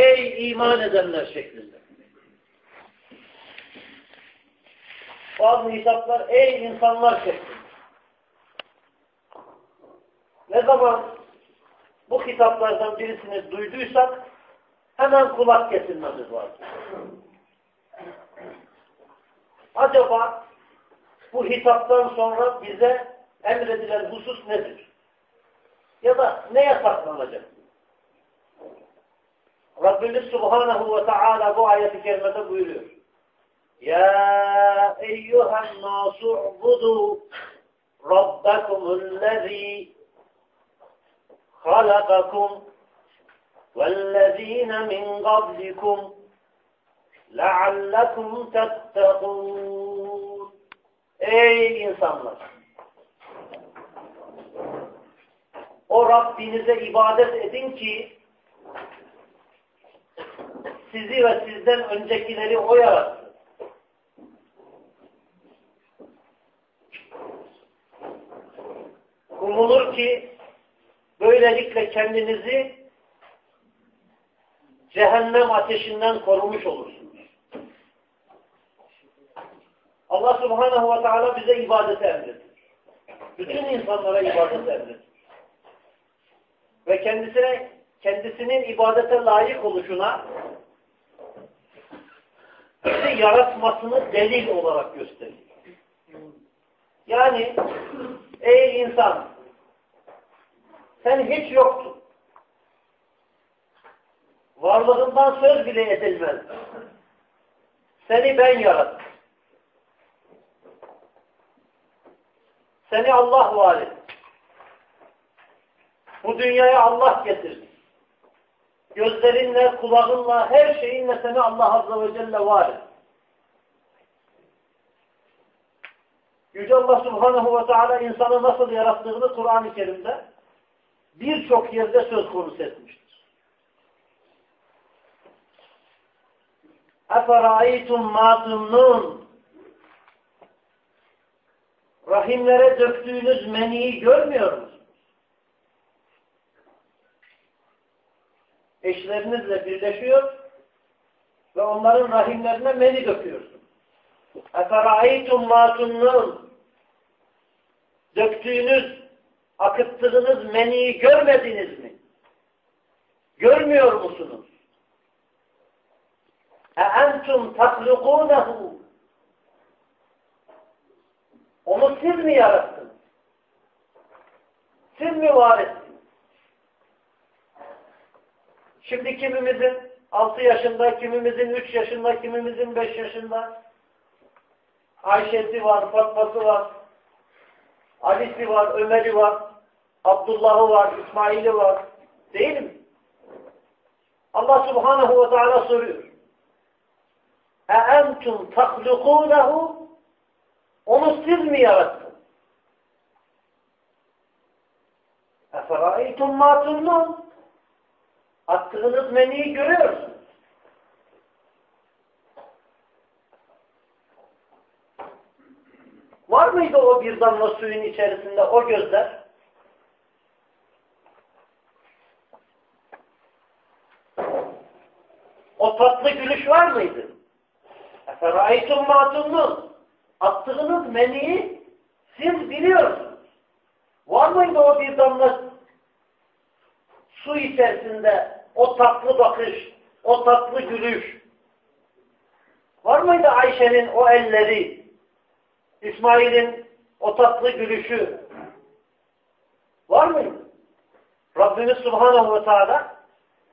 ey iman edenler şeklinde. Bazı hitaplar ey insanlar şeklinde. Ne zaman bu hitaplardan birisini duyduysak hemen kulak kesilmemiz lazım. Acaba bu hitaptan sonra bize emredilen husus nedir? Ya da ne yasaklanacak? Rabbimiz Subhanahu ve Teala bu ayeti kerimede buyuruyor. Ya eyyuhen nasu ubudu rabbakumullezî halakakum vellezîne min qablikum leallekum tettekûn Ey insanlar! O Rabbinize ibadet edin ki sizi ve sizden öncekileri o yarattı. Umulur ki böylelikle kendinizi cehennem ateşinden korumuş olursunuz. Allah subhanahu ve teala bize ibadeti emredir. Bütün insanlara ibadet emredir. Ve kendisine kendisinin ibadete layık oluşuna yaratmasını delil olarak gösteriyor. Yani ey insan sen hiç yoktun. Varlığından söz bile edilmez. Seni ben yarattım. Seni Allah var etti. Bu dünyaya Allah getirdi. Gözlerinle, kulağınla, her şeyinle seni Allah Azze ve Celle var etti. Yüce Allah Subhanahu ve Teala insanı nasıl yarattığını Kur'an-ı Kerim'de birçok yerde söz konusu etmiştir. اَفَرَأَيْتُمْ مَا تُمْنُونَ Rahimlere döktüğünüz meniyi görmüyor musunuz? Eşlerinizle birleşiyor ve onların rahimlerine meni döküyorsun. اَفَرَأَيْتُمْ مَا تُمْنُونَ döktüğünüz, akıttığınız meniyi görmediniz mi? Görmüyor musunuz? E entum tatlugûnehu Onu siz mi yarattınız? Siz mi var ettiniz? Şimdi kimimizin 6 yaşında, kimimizin 3 yaşında, kimimizin 5 yaşında Ayşe'si var, Fatma'sı var, Ali'si var, Ömer'i var, Abdullah'ı var, İsmail'i var. Değil mi? Allah subhanahu ve teala soruyor. E entum tahlukûnehu onu siz mi yarattınız? Eferâeytum mâ Attığınız meniyi görüyoruz. Var mıydı o bir damla suyun içerisinde o gözler? O tatlı gülüş var mıydı? Eferaitum matunun. Attığınız meniyi siz biliyorsunuz. Var mıydı o bir damla su içerisinde o tatlı bakış, o tatlı gülüş? Var mıydı Ayşe'nin o elleri, İsmail'in o tatlı gülüşü var mıydı? Rabbimiz Subhanahu ve Teala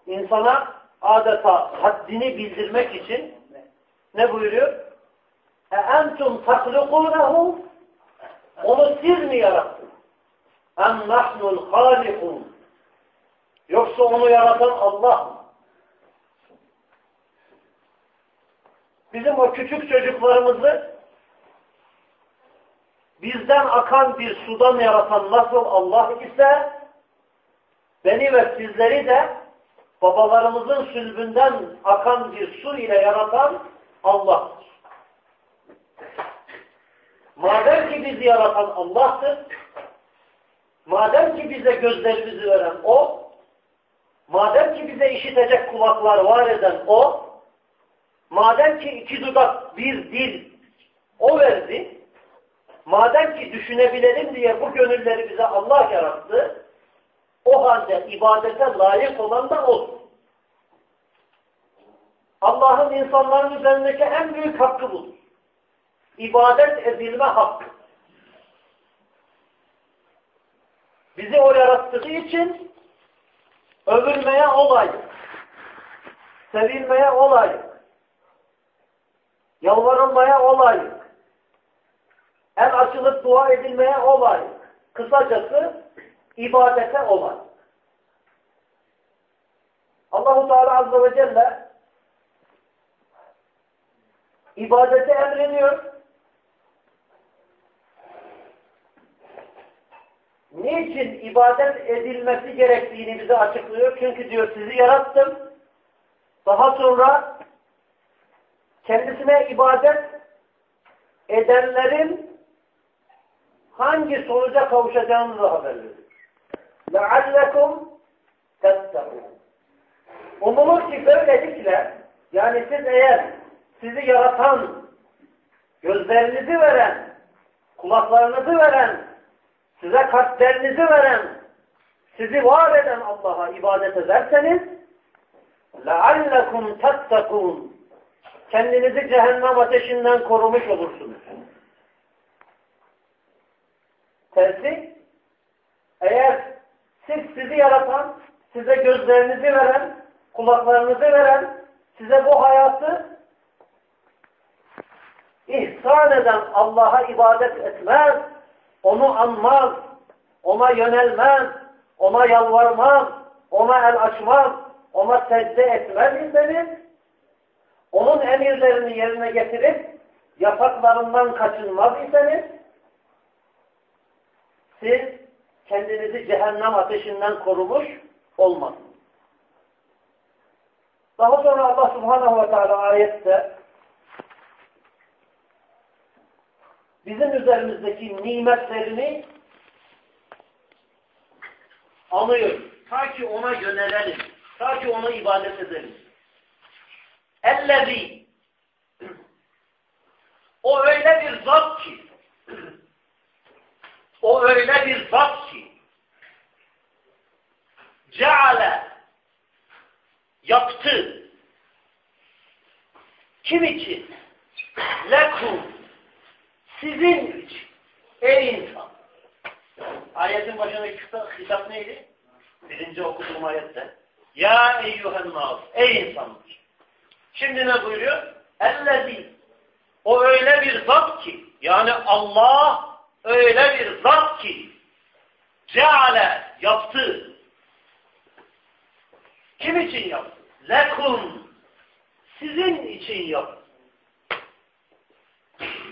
insana adeta haddini bildirmek için ne buyuruyor? E entum tahlukûnehu onu siz mi yarattınız? Em nahnul halikun Yoksa onu yaratan Allah mı? Bizim o küçük çocuklarımızı bizden akan bir sudan yaratan nasıl Allah ise beni ve sizleri de babalarımızın sülbünden akan bir su ile yaratan Allah'tır. Madem ki bizi yaratan Allah'tır, madem ki bize gözlerimizi veren O, madem ki bize işitecek kulaklar var eden o, madem ki iki dudak bir dil o verdi, madem ki düşünebilelim diye bu gönülleri bize Allah yarattı, o halde ibadete layık olan da olsun. Allah'ın insanların üzerindeki en büyük hakkı budur. İbadet edilme hakkı. Bizi o yarattığı için övülmeye olayık. Sevilmeye olayık. Yalvarılmaya olayık. El açılıp dua edilmeye olayık. Kısacası ibadete olayık. Allahu Teala Azze ve Celle ibadete emrediyor. Niçin ibadet edilmesi gerektiğini bize açıklıyor? Çünkü diyor sizi yarattım. Daha sonra kendisine ibadet edenlerin hangi sonuca kavuşacağını da haber veriyor. لَعَلَّكُمْ تَتَّقُونَ Umulur ki böylelikle yani siz eğer sizi yaratan, gözlerinizi veren, kulaklarınızı veren, size kalplerinizi veren, sizi var eden Allah'a ibadet ederseniz لَعَلَّكُمْ تَتَّقُونَ Kendinizi cehennem ateşinden korumuş olursunuz. Tersi, eğer siz sizi yaratan, size gözlerinizi veren, kulaklarınızı veren, size bu hayatı ihsan eden Allah'a ibadet etmez, onu anmaz, ona yönelmez, ona yalvarmaz, ona el açmaz, ona secde etmez iseniz, onun emirlerini yerine getirip yapaklarından kaçınmaz iseniz, siz kendinizi cehennem ateşinden korumuş olmazsınız. Daha sonra Allah subhanahu ve teala ayette bizim üzerimizdeki nimetlerini anıyor. Ta ki ona yönelelim. Ta ki ona ibadet edelim. Ellezi o öyle bir zat ki o öyle bir zat ki ceale yaptı. Kim için? Lekum sizin için. Ey insan. Ayetin başındaki hitap neydi? Birinci okuduğum ayette. Ya eyyühen nas. Ey insanlar. Şimdi ne buyuruyor? Ellezi. O öyle bir zat ki yani Allah öyle bir zat ki ceale yaptı. Kim için yaptı? Lekum sizin için yaptı.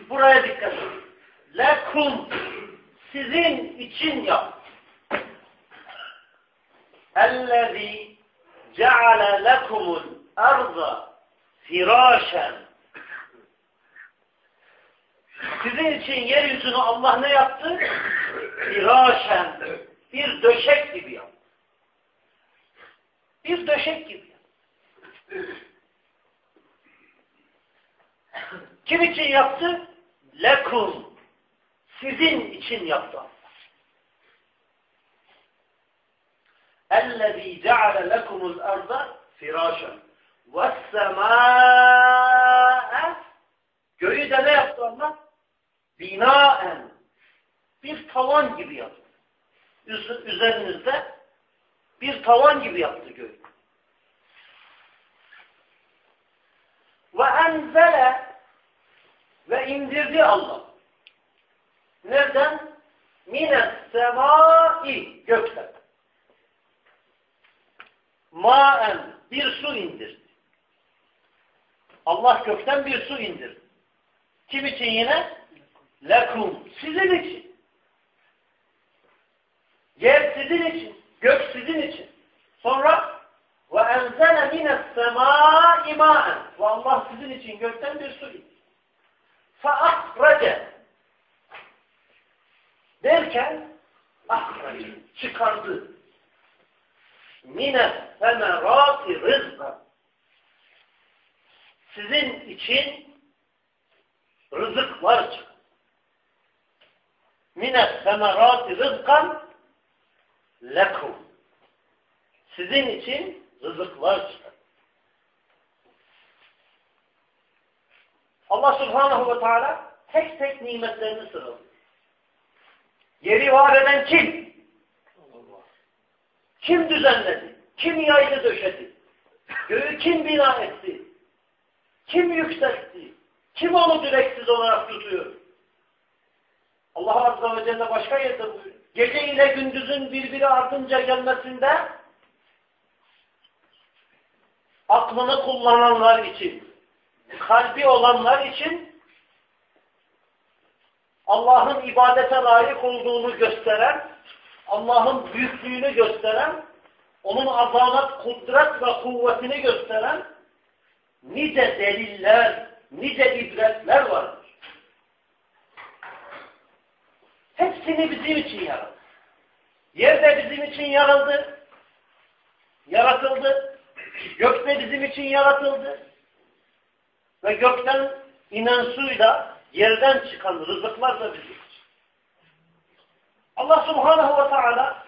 Buraya dikkat edin. Lekum sizin için yaptı. Ellezî ceale lekumul arza firâşen sizin için yeryüzünü Allah ne yaptı? Firâşen bir döşek gibi yaptı. Bir döşek gibi yaptı. Kim için yaptı? Lekum. Sizin için yaptı Allah. اَلَّذ۪ي جَعَلَ لَكُمُ الْأَرْضَ فِرَاشًا وَالسَّمَاءَ Göğü de ne yaptı Allah? Binaen. Bir tavan gibi yaptı. Üzerinizde bir tavan gibi yaptı göğü. Ve enzele ve indirdi Allah. Nereden? Mines semai gökten. Maen bir su indirdi. Allah gökten bir su indirdi. Kim için yine? Lekum. Sizin için. Yer sizin için. Gök sizin için. Sonra ve enzele mines semâi mâen. Ve Allah sizin için gökten bir su indirdi. Fa'ahrace derken ahrace çıkardı. mine semerati rızkan. Sizin için rızıklar çıkar. Mine semerati rızkan lekum. Sizin için rızıklar çıkar. Allah subhanahu ve teala tek tek nimetlerini sıralıyor. Yeri var eden kim? Kim düzenledi? Kim yaydı döşedi? Göğü kim bina etti? Kim yükseltti? Kim onu direksiz olarak tutuyor? Allah Azze ve Celle başka yerde buyuruyor. Gece ile gündüzün birbiri ardınca gelmesinde aklını kullananlar için, kalbi olanlar için Allah'ın ibadete layık olduğunu gösteren, Allah'ın büyüklüğünü gösteren, onun azamet, kudret ve kuvvetini gösteren nice deliller, nice ibretler vardır. Hepsini bizim için yarattı. Yer de bizim için yarıldı, yaratıldı. Gök de bizim için yaratıldı. Ve gökten inen suyla yerden çıkan rızıklar da bizim için. Allah subhanahu ve teala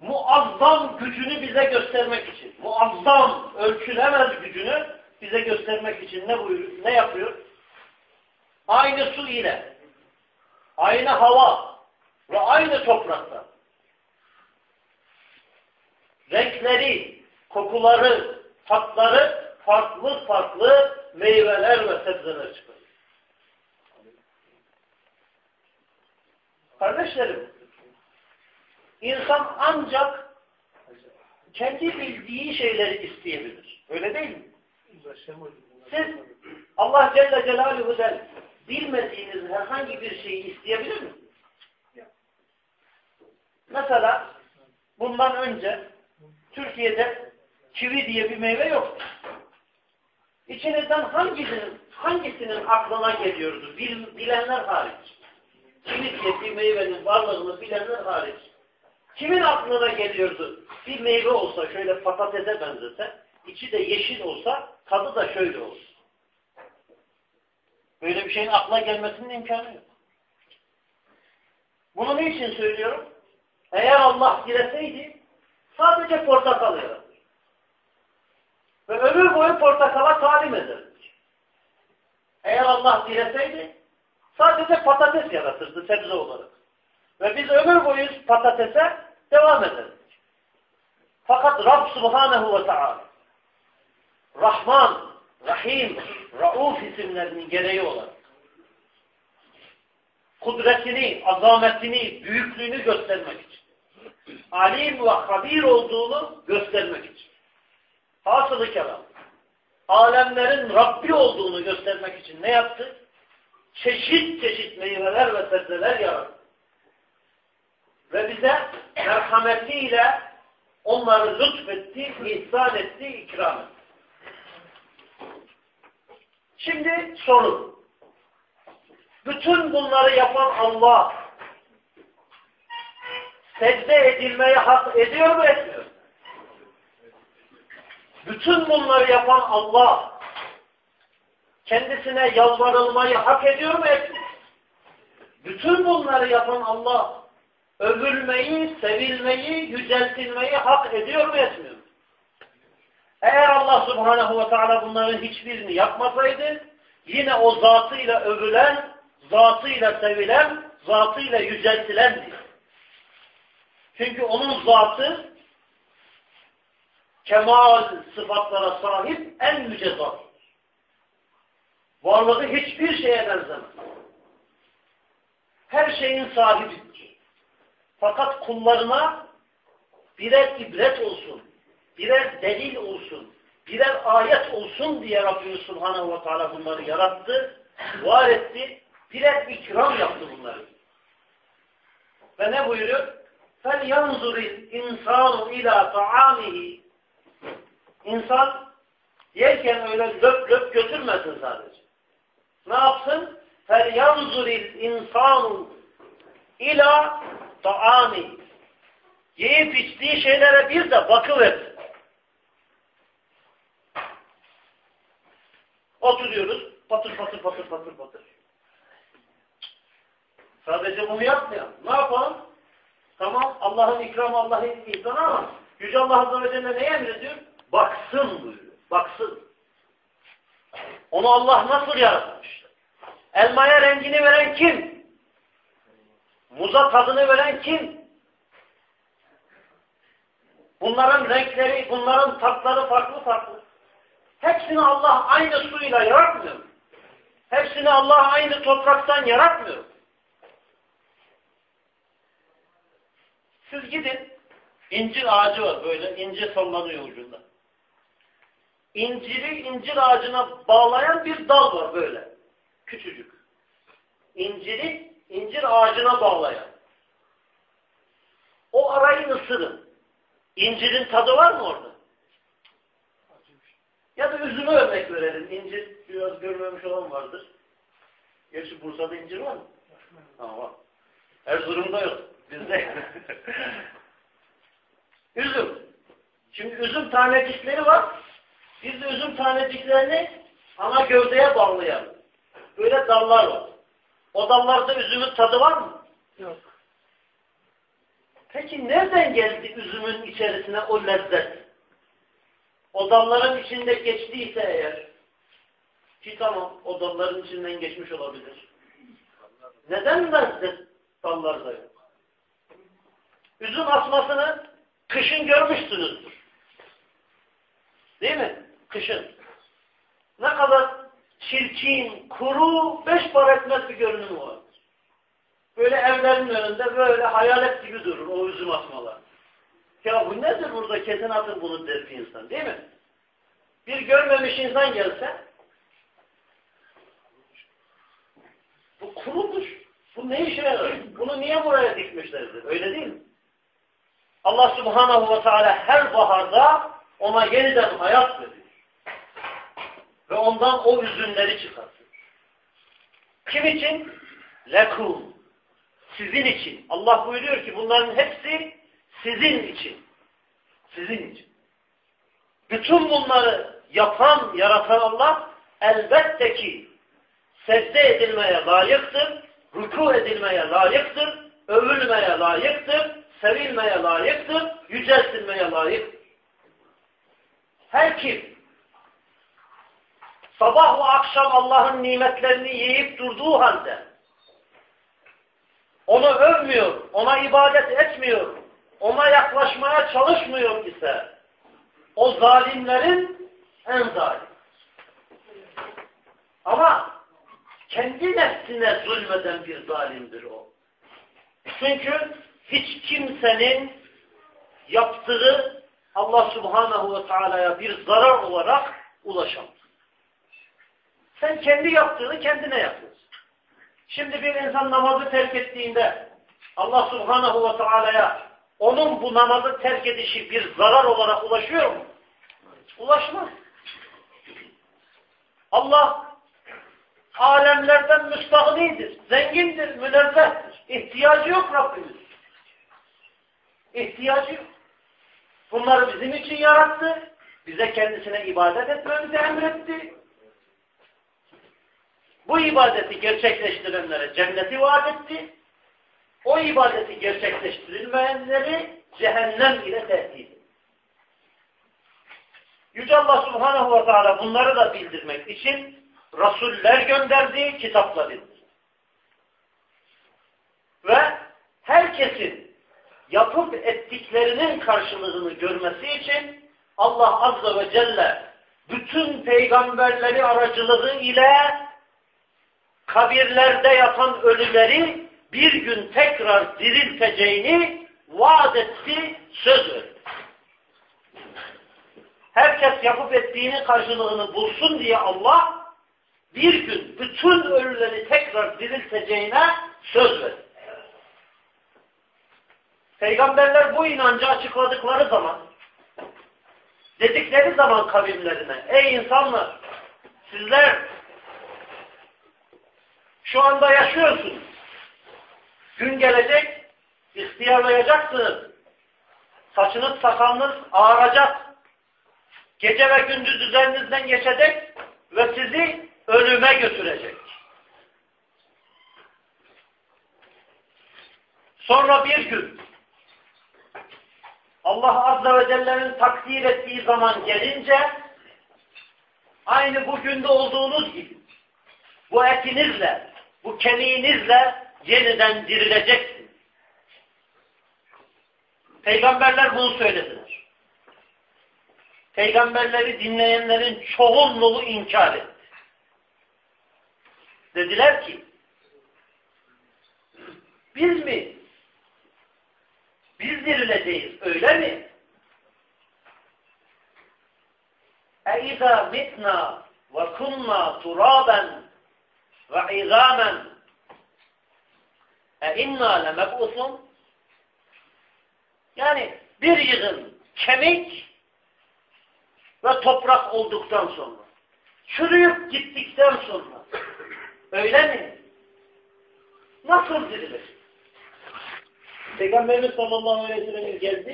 muazzam gücünü bize göstermek için, muazzam ölçülemez gücünü bize göstermek için ne buyuruyor, ne yapıyor? Aynı su ile, aynı hava ve aynı toprakta renkleri, kokuları, tatları farklı farklı meyveler ve sebzeler çıkıyor. Kardeşlerim, insan ancak kendi bildiği şeyleri isteyebilir. Öyle değil mi? Siz Allah Celle Celaluhu'dan bilmediğiniz herhangi bir şeyi isteyebilir mi? Mesela bundan önce Türkiye'de kivi diye bir meyve yok. İçinizden hangisinin, hangisinin aklına geliyordu? Bil, bilenler hariç. Kivi diye bir meyvenin varlığını bilenler hariç. Kimin aklına geliyordu? Bir meyve olsa şöyle patatese benzese, içi de yeşil olsa, tadı da şöyle olsun. Böyle bir şeyin akla gelmesinin imkanı yok. Bunu niçin söylüyorum? Eğer Allah dileseydi sadece portakal yaratır. Ve ömür boyu portakala talim ederdik. Eğer Allah dileseydi sadece patates yaratırdı sebze olarak. Ve biz ömür boyu patatese devam ederdik. Fakat Rab Subhanahu ve Teala Rahman, Rahim, Rauf isimlerinin gereği olarak kudretini, azametini, büyüklüğünü göstermek için alim ve habir olduğunu göstermek için hasılı kelam alemlerin Rabbi olduğunu göstermek için ne yaptı? Çeşit çeşit meyveler ve sebzeler yarattı. Ve bize merhametiyle onları lütfetti, ihsan etti, ikram etti. Şimdi soru. Bütün bunları yapan Allah secde edilmeye hak ediyor mu etmiyor? Bütün bunları yapan Allah kendisine yalvarılmayı hak ediyor mu etmiyor? Bütün bunları yapan Allah övülmeyi, sevilmeyi, yüceltilmeyi hak ediyor mu etmiyor? Eğer Allah subhanehu ve teala bunların hiçbirini yapmasaydı yine o zatıyla övülen, zatıyla sevilen, zatıyla yüceltilendi. Çünkü onun zatı kemal sıfatlara sahip en yüce zat. Varlığı hiçbir şeye benzemez. Her şeyin sahibidir. Fakat kullarına birer ibret olsun, birer delil olsun, birer ayet olsun diye Rabbimiz Subhanahu ve Teala bunları yarattı, var etti, birer ikram yaptı bunları. Ve ne buyuruyor? فَلْيَنْظُرِ الْاِنْسَانُ اِلَى طَعَامِهِ İnsan yerken öyle löp löp götürmesin sadece. Ne yapsın? فَلْيَنْظُرِ الْاِنْسَانُ اِلَى طَعَامِهِ Yiyip içtiği şeylere bir de bakıversin. Oturuyoruz. Patır patır patır patır patır. Sadece bunu yapmayalım. Ne yapalım? Tamam Allah'ın ikramı Allah'ın ihsanı ama Yüce Allah Azze ve Celle neye emrediyor? Baksın buyuruyor. Baksın. Onu Allah nasıl yaratmış? Elmaya rengini veren kim? Muza tadını veren kim? Bunların renkleri, bunların tatları farklı farklı. Hepsini Allah aynı suyla yaratmıyor. Hepsini Allah aynı topraktan yaratmıyor. Siz gidin, incir ağacı var böyle, incir sallanıyor ucunda. İnciri incir ağacına bağlayan bir dal var böyle, küçücük. İnciri incir ağacına bağlayan. O arayı ısırın. İncirin tadı var mı orada? Ya da üzümü örnek verelim. İncir biraz görmemiş olan vardır. Gerçi Bursa'da incir var mı? Ama var. Erzurum'da yok. Bizde. üzüm. Şimdi üzüm tanecikleri var. Biz de üzüm taneciklerini ana gövdeye bağlayan böyle dallar var. O dallarda üzümün tadı var mı? Yok. Peki nereden geldi üzümün içerisine o lezzet? O dalların içinde geçtiyse eğer ki tamam o dalların içinden geçmiş olabilir. Neden lezzet dallarda yok? Üzüm asmasını kışın görmüşsünüzdür. Değil mi? Kışın. Ne kadar çirkin, kuru, beş par etmez bir görünümü vardır. Böyle evlerin önünde böyle hayalet gibi durur o üzüm asmalar. Ya bu nedir burada kesin atın bunu der bir insan değil mi? Bir görmemiş insan gelse bu kurudur. Bu ne işe yarar? Bunu niye buraya dikmişlerdir? Öyle değil mi? Allah subhanahu ve teala her baharda ona yeniden hayat veriyor. Ve ondan o üzümleri çıkartıyor. Kim için? Lekum. Sizin için. Allah buyuruyor ki bunların hepsi sizin için. Sizin için. Bütün bunları yapan, yaratan Allah elbette ki secde edilmeye layıktır, ruku edilmeye layıktır, övülmeye layıktır, sevilmeye layıktır, yüceltilmeye layıktır. Her kim sabah ve akşam Allah'ın nimetlerini yiyip durduğu halde onu övmüyor, ona ibadet etmiyor, ona yaklaşmaya çalışmıyor ise o zalimlerin en zalim. Ama kendi nefsine zulmeden bir zalimdir o. Çünkü hiç kimsenin yaptığı Allah subhanahu ve teala'ya bir zarar olarak ulaşamaz. Sen kendi yaptığını kendine yapıyorsun. Şimdi bir insan namazı terk ettiğinde Allah subhanahu ve teala'ya onun bu namazı terk edişi bir zarar olarak ulaşıyor mu? Ulaşmaz. Allah alemlerden müstahnidir, zengindir, münezzehtir. İhtiyacı yok Rabbimiz. İhtiyacı yok. Bunları bizim için yarattı. Bize kendisine ibadet etmemizi emretti. Bu ibadeti gerçekleştirenlere cenneti vaat etti. O ibadeti gerçekleştirilmeyenleri cehennem ile tehdit. Yüce Allah Subhanahu ve Teala bunları da bildirmek için Rasuller gönderdiği kitapla bildirdi. Ve herkesin yapıp ettiklerinin karşılığını görmesi için Allah Azze ve Celle bütün peygamberleri aracılığı ile kabirlerde yatan ölüleri bir gün tekrar dirilteceğini vaat etti, söz verdi. Herkes yapıp ettiğini karşılığını bulsun diye Allah bir gün bütün ölüleri tekrar dirilteceğine söz verdi. Peygamberler bu inancı açıkladıkları zaman dedikleri zaman kabirlerine ey insanlar sizler şu anda yaşıyorsunuz. Gün gelecek, ihtiyarlayacaksınız. Saçınız sakalınız ağaracak. Gece ve gündüz üzerinizden geçecek ve sizi ölüme götürecek. Sonra bir gün Allah Azze ve Celle'nin takdir ettiği zaman gelince aynı bugün de olduğunuz gibi bu etinizle, bu kemiğinizle yeniden dirileceksin. Peygamberler bunu söylediler. Peygamberleri dinleyenlerin çoğunluğu inkar etti. Dediler ki, biz mi? Biz dirileceğiz, öyle mi? اَاِذَا مِتْنَا وَكُنَّا تُرَابًا وَعِظَامًا e inna lemeb'usun yani bir yığın kemik ve toprak olduktan sonra çürüyüp gittikten sonra öyle mi? Nasıl dirilir? Peygamberimiz sallallahu aleyhi ve sellem geldi